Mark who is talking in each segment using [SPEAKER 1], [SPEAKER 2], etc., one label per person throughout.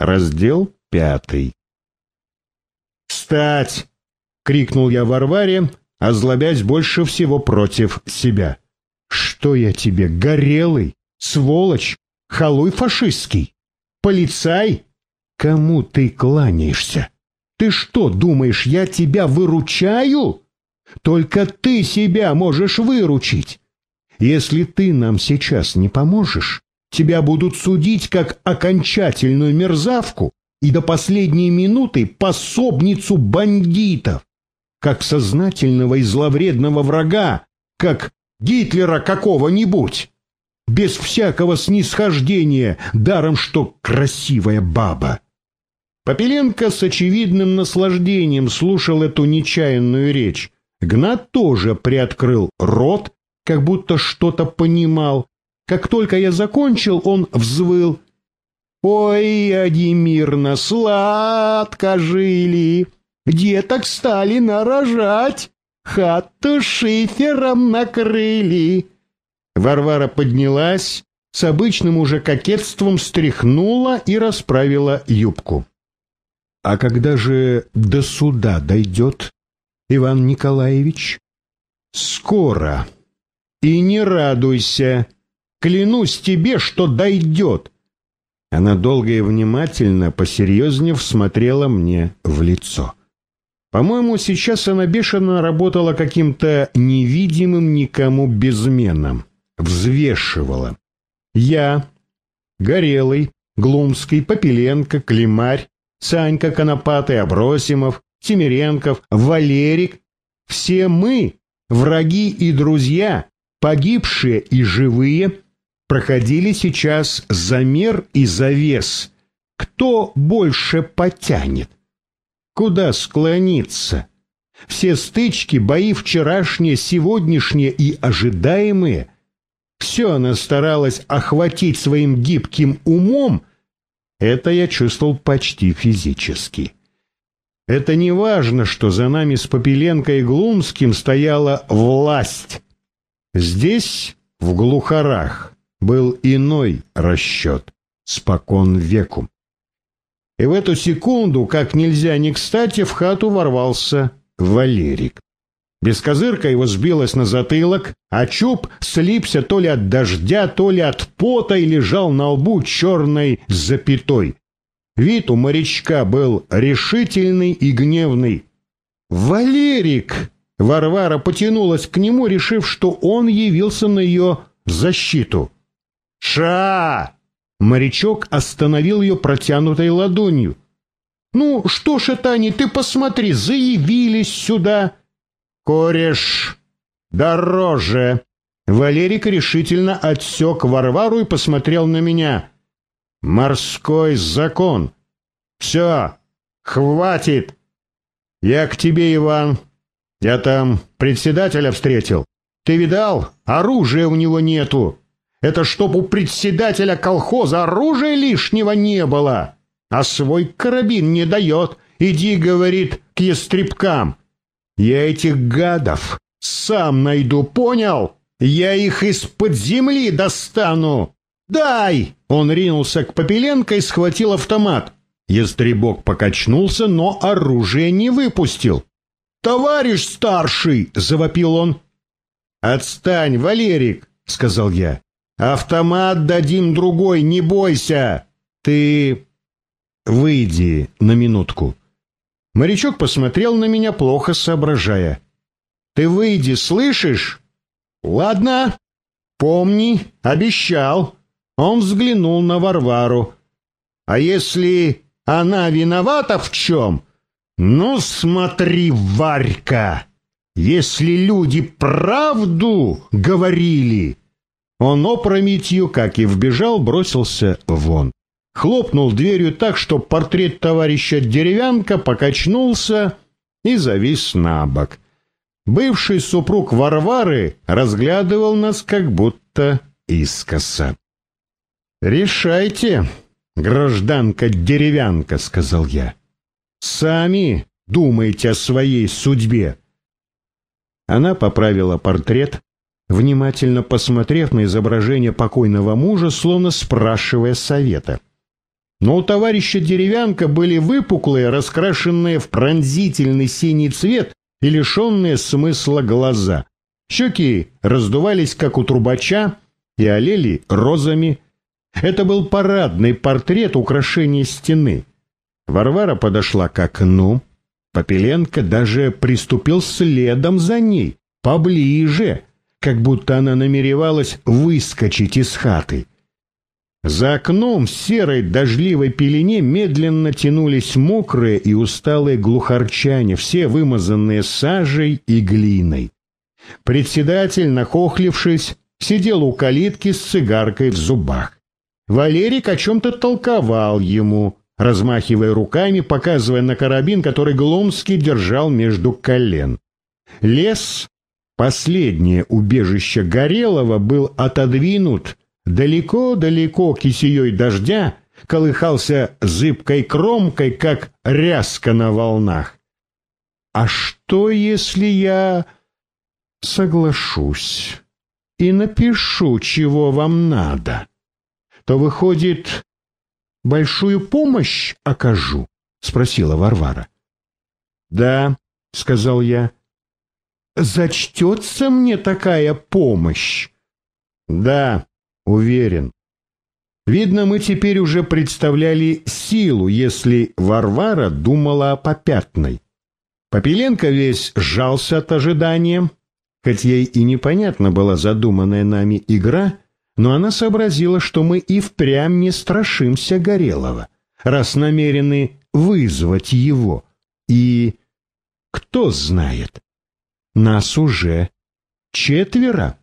[SPEAKER 1] Раздел пятый. «Встать!» — крикнул я Варваре, озлобясь больше всего против себя. «Что я тебе, горелый, сволочь, халуй фашистский, полицай? Кому ты кланяешься? Ты что, думаешь, я тебя выручаю? Только ты себя можешь выручить. Если ты нам сейчас не поможешь, тебя будут судить как окончательную мерзавку и до последней минуты пособницу бандитов, как сознательного и зловредного врага, как Гитлера какого-нибудь, без всякого снисхождения, даром что красивая баба. Попеленко с очевидным наслаждением слушал эту нечаянную речь. Гнат тоже приоткрыл рот, как будто что-то понимал. Как только я закончил, он взвыл. «Ой, Адимирна, сладко жили, деток стали нарожать, хату шифером накрыли». Варвара поднялась, с обычным уже кокетством стряхнула и расправила юбку. А когда же до суда дойдет, Иван Николаевич? Скоро. И не радуйся. Клянусь тебе, что дойдет. Она долго и внимательно, посерьезнее всмотрела мне в лицо. По-моему, сейчас она бешено работала каким-то невидимым никому безменом. Взвешивала. Я, Горелый, Глумский, Попеленко, Климарь, Санька Конопатый, Абросимов, Семеренков, Валерик. Все мы, враги и друзья, погибшие и живые, проходили сейчас замер и завес. Кто больше потянет? Куда склониться? Все стычки, бои вчерашние, сегодняшние и ожидаемые — все она старалась охватить своим гибким умом — это я чувствовал почти физически. Это не важно, что за нами с Попеленко и Глумским стояла власть. Здесь, в глухарах, был иной расчет, спокон веку. И в эту секунду, как нельзя не кстати, в хату ворвался Валерик. Бескозырка его сбилась на затылок, а чуб слипся то ли от дождя, то ли от пота и лежал на лбу черной запятой. Вид у морячка был решительный и гневный. «Валерик!» Варвара потянулась к нему, решив, что он явился на ее защиту. «Ша!» Морячок остановил ее протянутой ладонью. «Ну, что ж это они, ты посмотри, заявились сюда!» кореш дороже. Валерик решительно отсек Варвару и посмотрел на меня. Морской закон. Все, хватит. Я к тебе, Иван. Я там председателя встретил. Ты видал? Оружия у него нету. Это чтоб у председателя колхоза оружия лишнего не было. А свой карабин не дает. Иди, говорит, к ястребкам. Я этих гадов сам найду, понял? Я их из-под земли достану. Дай! Он ринулся к Попеленко и схватил автомат. Ястребок покачнулся, но оружие не выпустил. «Товарищ старший!» — завопил он. «Отстань, Валерик!» — сказал я. «Автомат дадим другой, не бойся! Ты...» «Выйди на минутку». Морячок посмотрел на меня, плохо соображая. «Ты выйди, слышишь?» «Ладно. Помни, обещал». Он взглянул на Варвару. «А если она виновата в чем?» «Ну, смотри, Варька, если люди правду говорили...» Он опрометью, как и вбежал, бросился вон хлопнул дверью так, что портрет товарища Деревянка покачнулся и завис на бок. Бывший супруг Варвары разглядывал нас как будто искоса. «Решайте, гражданка-деревянка», — сказал я. «Сами думайте о своей судьбе». Она поправила портрет, внимательно посмотрев на изображение покойного мужа, словно спрашивая совета. но у товарища Деревянка были выпуклые, раскрашенные в пронзительный синий цвет и лишенные смысла глаза. Щеки раздувались, как у трубача, и олели розами. Это был парадный портрет украшения стены. Варвара подошла к окну. Попеленко даже приступил следом за ней, поближе, как будто она намеревалась выскочить из хаты. За окном в серой дождливой пелене медленно тянулись мокрые и усталые глухарчане, все вымазанные сажей и глиной. Председатель, нахохлившись, сидел у калитки с цигаркой в зубах. Валерик о чем-то толковал ему, размахивая руками, показывая на карабин, который Гломский держал между колен. Лес, последнее убежище Горелого, был отодвинут далеко-далеко кисеей дождя колыхался зыбкой кромкой, как ряска на волнах. А что, если я соглашусь и напишу, чего вам надо? То, выходит, большую помощь окажу? — спросила Варвара. — Да, — сказал я. — Зачтется мне такая помощь? — Да, Уверен. Видно, мы теперь уже представляли силу, если Варвара думала о попятной. Попеленко весь сжался от ожидания, хоть ей и непонятна была задуманная нами игра, но она сообразила, что мы и впрямь не страшимся Горелого, раз намерены вызвать его. И кто знает, нас уже четверо.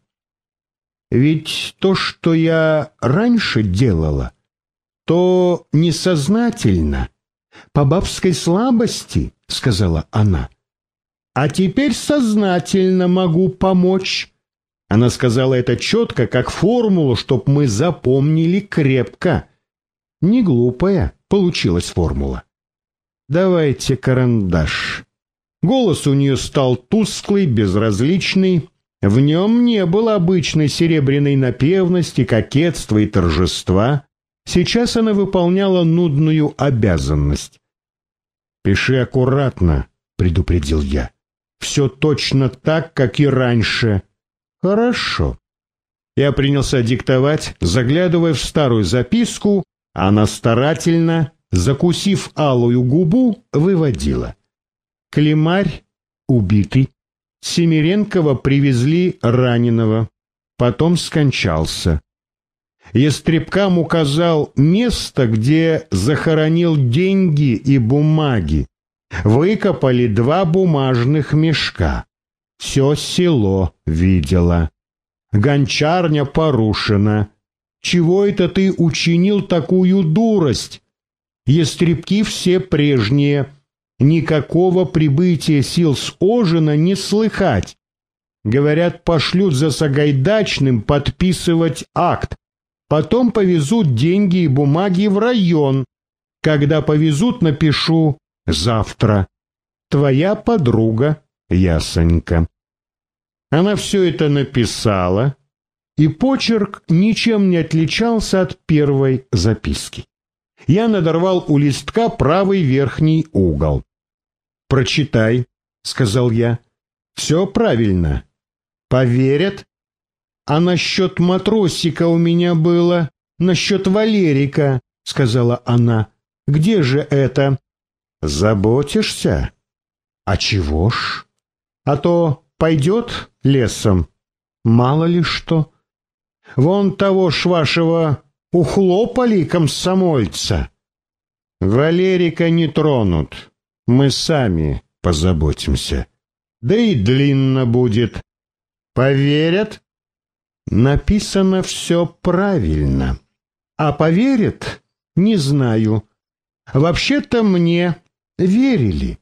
[SPEAKER 1] Ведь то, что я раньше делала, то несознательно, по бабской слабости, — сказала она. А теперь сознательно могу помочь. Она сказала это четко, как формулу, чтоб мы запомнили крепко. Не глупая получилась формула. Давайте карандаш. Голос у нее стал тусклый, безразличный, в нем не было обычной серебряной напевности, кокетства и торжества. Сейчас она выполняла нудную обязанность. «Пиши аккуратно», — предупредил я. «Все точно так, как и раньше». «Хорошо». Я принялся диктовать, заглядывая в старую записку, она старательно, закусив алую губу, выводила. Климарь убитый, Семиренкова привезли раненого, потом скончался. Ястребкам указал место, где захоронил деньги и бумаги. Выкопали два бумажных мешка. Все село видело. Гончарня порушена. Чего это ты учинил такую дурость? Ястребки все прежние, Никакого прибытия сил с Ожина не слыхать. Говорят, пошлют за Сагайдачным подписывать акт. Потом повезут деньги и бумаги в район. Когда повезут, напишу завтра. Твоя подруга Ясонька. Она все это написала, и почерк ничем не отличался от первой записки. Я надорвал у листка правый верхний угол. «Прочитай», — сказал я. «Все правильно. Поверят? А насчет матросика у меня было, насчет Валерика», — сказала она. «Где же это?» «Заботишься?» «А чего ж? А то пойдет лесом. Мало ли что. Вон того ж вашего ухлопали комсомольца». «Валерика не тронут. Мы сами позаботимся. Да и длинно будет. Поверят? Написано все правильно. А поверят? Не знаю. Вообще-то мне верили.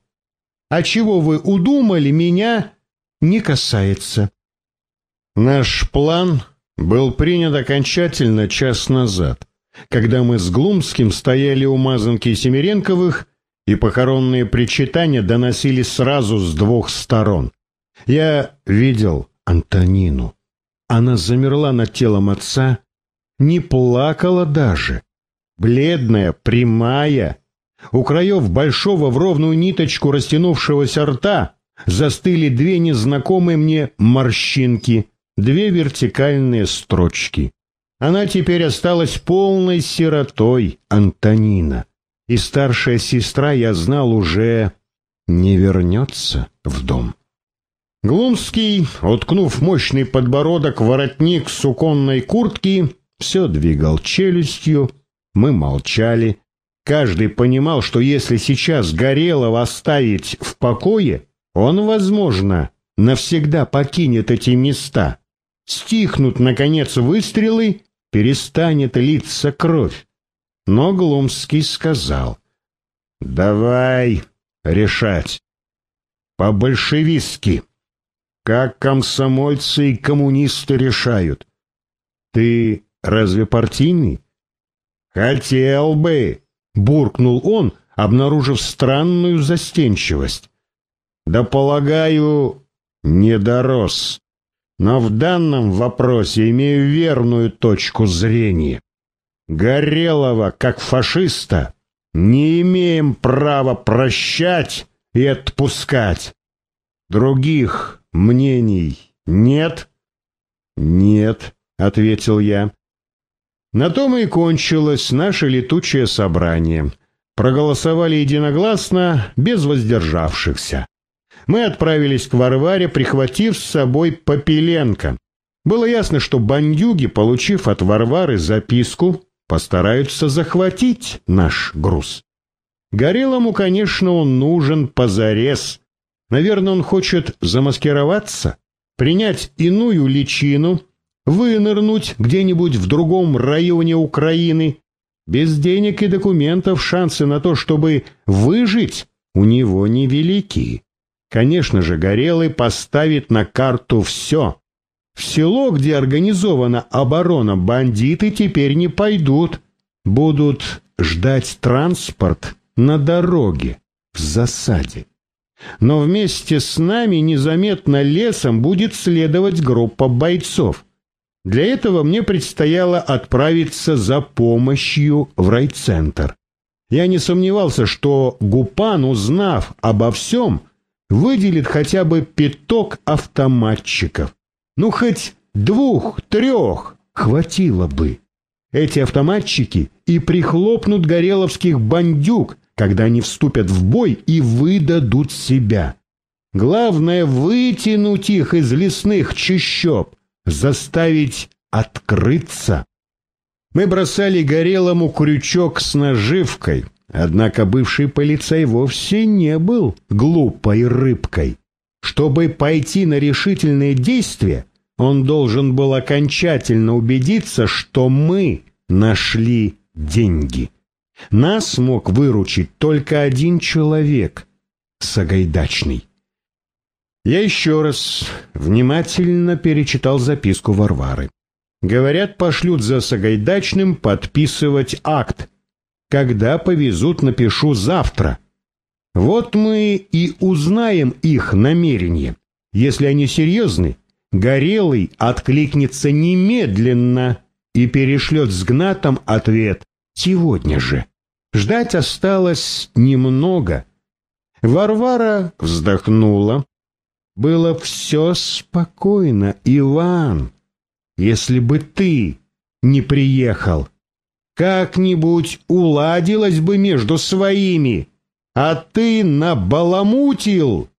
[SPEAKER 1] А чего вы удумали, меня не касается. Наш план был принят окончательно час назад, когда мы с Глумским стояли у Мазанки и Семиренковых и похоронные причитания доносились сразу с двух сторон. Я видел Антонину. Она замерла над телом отца, не плакала даже, бледная, прямая. У краев большого в ровную ниточку растянувшегося рта застыли две незнакомые мне морщинки, две вертикальные строчки. Она теперь осталась полной сиротой Антонина. И старшая сестра, я знал, уже не вернется в дом. Глумский, уткнув мощный подбородок воротник суконной куртки, все двигал челюстью, мы молчали. Каждый понимал, что если сейчас Горелого оставить в покое, он, возможно, навсегда покинет эти места. Стихнут, наконец, выстрелы, перестанет литься кровь. Но Глумский сказал, «Давай решать. По-большевистски. Как комсомольцы и коммунисты решают. Ты разве партийный?» «Хотел бы», — буркнул он, обнаружив странную застенчивость. «Да, полагаю, не дорос. Но в данном вопросе имею верную точку зрения. Горелого, как фашиста, не имеем права прощать и отпускать. Других мнений нет?» «Нет», — ответил я. На том и кончилось наше летучее собрание. Проголосовали единогласно, без воздержавшихся. Мы отправились к Варваре, прихватив с собой Попеленко. Было ясно, что бандюги, получив от Варвары записку, постараются захватить наш груз. Горелому, конечно, он нужен позарез. Наверное, он хочет замаскироваться, принять иную личину — вынырнуть где-нибудь в другом районе Украины. Без денег и документов шансы на то, чтобы выжить, у него невелики. Конечно же, Горелый поставит на карту все. В село, где организована оборона, бандиты теперь не пойдут. Будут ждать транспорт на дороге, в засаде. Но вместе с нами незаметно лесом будет следовать группа бойцов. Для этого мне предстояло отправиться за помощью в райцентр. Я не сомневался, что Гупан, узнав обо всем, выделит хотя бы пяток автоматчиков. Ну, хоть двух-трех хватило бы. Эти автоматчики и прихлопнут гореловских бандюк, когда они вступят в бой и выдадут себя. Главное — вытянуть их из лесных чащоб, заставить открыться. Мы бросали горелому крючок с наживкой, однако бывший полицей вовсе не был глупой рыбкой. Чтобы пойти на решительные действия, он должен был окончательно убедиться, что мы нашли деньги. Нас мог выручить только один человек — Сагайдачный. Я еще раз внимательно перечитал записку Варвары. Говорят, пошлют за Сагайдачным подписывать акт. Когда повезут, напишу завтра. Вот мы и узнаем их намерение. Если они серьезны, Горелый откликнется немедленно и перешлет с Гнатом ответ сегодня же. Ждать осталось немного. Варвара вздохнула, было все спокойно, Иван, если бы ты не приехал. Как-нибудь уладилось бы между своими, а ты набаламутил.